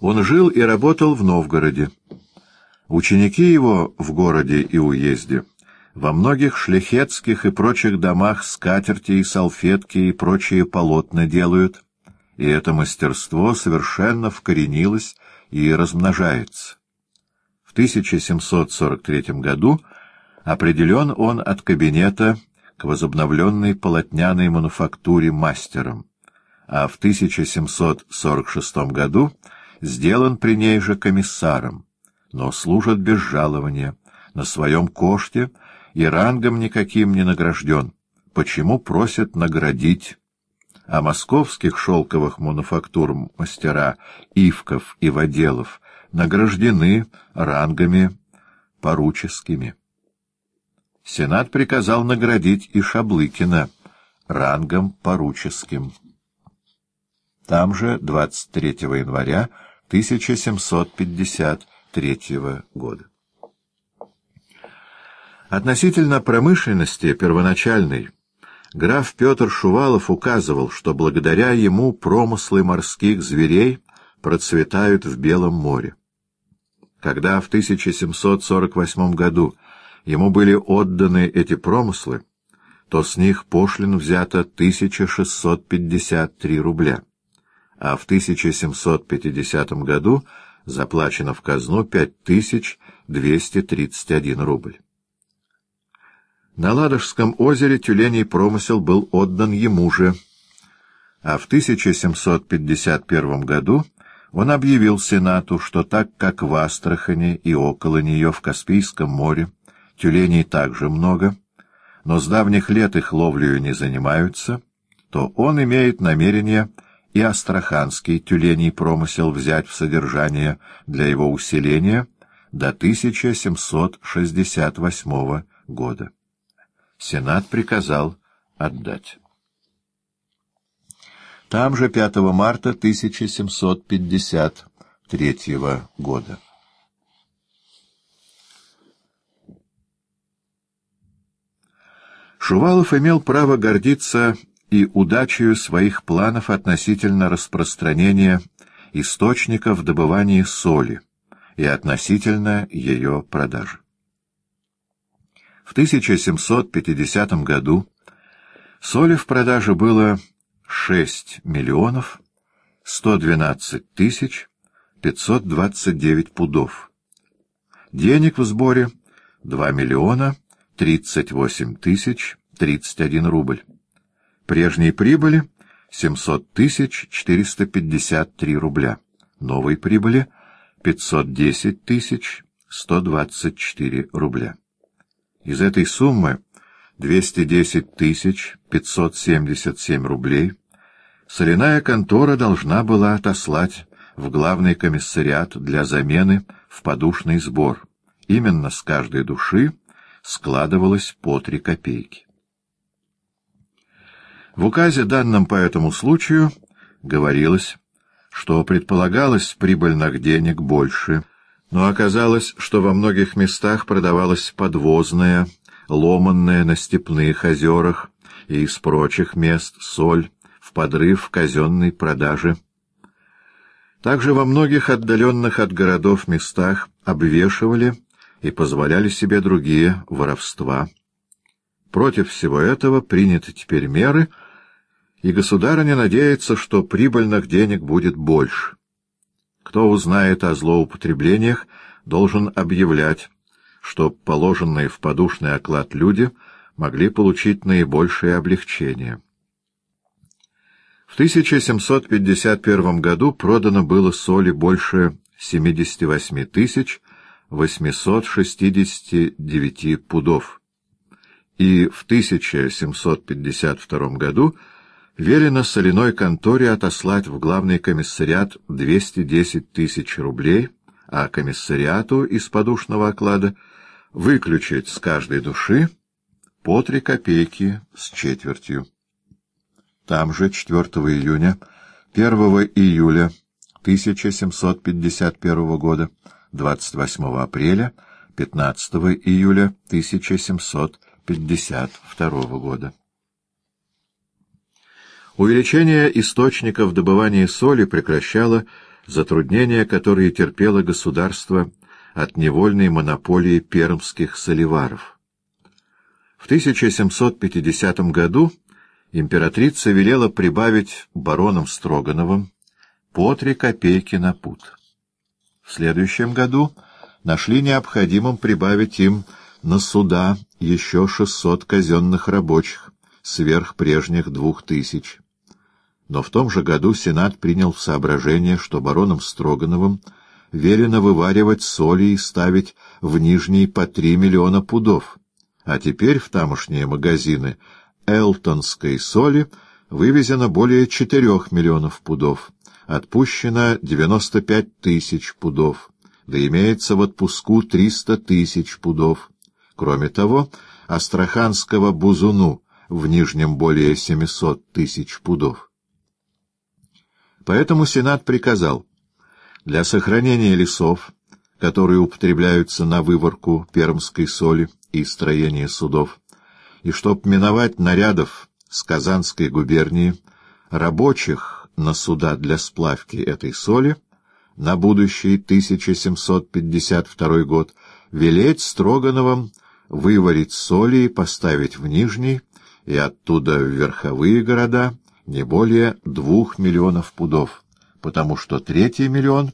Он жил и работал в Новгороде. Ученики его в городе и уезде во многих шляхетских и прочих домах скатерти и салфетки и прочие полотна делают, и это мастерство совершенно вкоренилось и размножается. В 1743 году определен он от кабинета к возобновленной полотняной мануфактуре мастером, а в 1746 году сделан при ней же комиссаром, но служит без жалования, на своем коште и рангом никаким не награжден. Почему просят наградить? А московских шелковых мануфактур мастера Ивков и Воделов награждены рангами поруческими. Сенат приказал наградить и Шаблыкина рангом поруческим. Там же 23 января 1753 года. Относительно промышленности первоначальной граф Петр Шувалов указывал, что благодаря ему промыслы морских зверей процветают в Белом море. Когда в 1748 году ему были отданы эти промыслы, то с них пошлин взято 1653 рубля, а в 1750 году заплачено в казну 5231 рубль. На Ладожском озере тюленей промысел был отдан ему же, а в 1751 году он объявил Сенату, что так как в Астрахани и около нее в Каспийском море тюленей также много, но с давних лет их ловлею не занимаются, то он имеет намерение и астраханский тюленей промысел взять в содержание для его усиления до 1768 года. Сенат приказал отдать. Там же 5 марта 1753 года. Шувалов имел право гордиться и удачей своих планов относительно распространения источников добывания соли и относительно ее продажи. В 1750 году соли в продаже было 6 миллионов 112 тысяч 529 пудов. Денег в сборе 2 миллиона 38 тысяч 31 рубль. Прежней прибыли 700 тысяч 453 рубля. Новой прибыли 510 тысяч 124 рубля. Из этой суммы 210 тысяч 577 рублей соляная контора должна была отослать в главный комиссариат для замены в подушный сбор. Именно с каждой души складывалось по три копейки. В указе, данном по этому случаю, говорилось, что предполагалось прибыльных денег больше — но оказалось, что во многих местах продавалась подвозная, ломанная на степных озерах и из прочих мест соль в подрыв казенной продажи. Также во многих отдаленных от городов местах обвешивали и позволяли себе другие воровства. Против всего этого приняты теперь меры, и государыня надеется, что прибыльных денег будет больше. Кто узнает о злоупотреблениях, должен объявлять, что положенные в подушный оклад люди могли получить наибольшее облегчение. В 1751 году продано было соли больше 78 тысяч 869 пудов, и в 1752 году велено соляной конторе отослать в главный комиссариат 210 тысяч рублей, а комиссариату из подушного оклада выключить с каждой души по три копейки с четвертью. Там же 4 июня, 1 июля 1751 года, 28 апреля, 15 июля 1752 года. Увеличение источников добывания соли прекращало затруднения, которые терпело государство от невольной монополии пермских соливаров. В 1750 году императрица велела прибавить баронам Строгановым по три копейки на пуд. В следующем году нашли необходимым прибавить им на суда еще 600 казенных рабочих, сверх прежних двух тысяч. Но в том же году Сенат принял в соображение, что баронам Строгановым велено вываривать соли и ставить в нижние по три миллиона пудов, а теперь в тамошние магазины элтонской соли вывезено более четырех миллионов пудов, отпущено девяносто пять тысяч пудов, да имеется в отпуску триста тысяч пудов. Кроме того, астраханского бузуну в Нижнем более семисот тысяч пудов. Поэтому Сенат приказал для сохранения лесов, которые употребляются на выворку пермской соли и строение судов, и чтоб миновать нарядов с Казанской губернии, рабочих на суда для сплавки этой соли, на будущий 1752 год, велеть Строгановым выварить соли и поставить в Нижний, и оттуда в верховые города, не более двух миллионов пудов, потому что третий миллион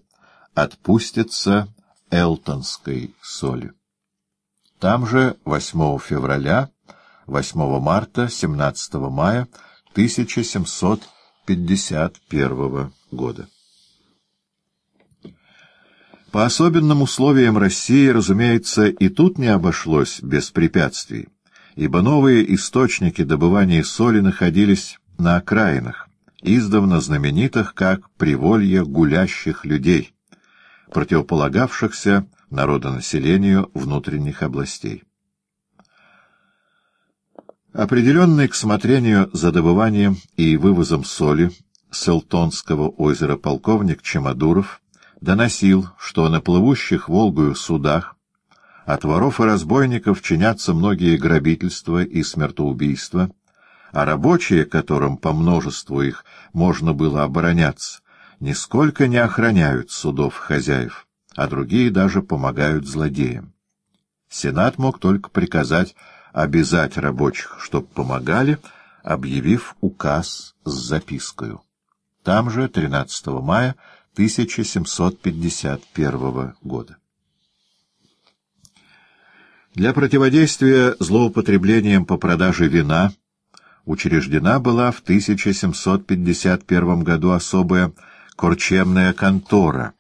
отпустится элтонской соли. Там же 8 февраля, 8 марта, 17 мая 1751 года. По особенным условиям России, разумеется, и тут не обошлось без препятствий, ибо новые источники добывания соли находились на окраинах, издавна знаменитых как приволье гулящих людей, противополагавшихся народонаселению внутренних областей. Определенный к смотрению за добыванием и вывозом соли с Элтонского озера полковник Чемодуров доносил, что на плывущих Волгою судах от воров и разбойников чинятся многие грабительства и смертоубийства, а рабочие, которым по множеству их можно было обороняться, нисколько не охраняют судов хозяев, а другие даже помогают злодеям. Сенат мог только приказать обязать рабочих, чтоб помогали, объявив указ с запиской. Там же, 13 мая 1751 года. Для противодействия злоупотреблениям по продаже вина учреждена была в 1751 году особая корчемная контора,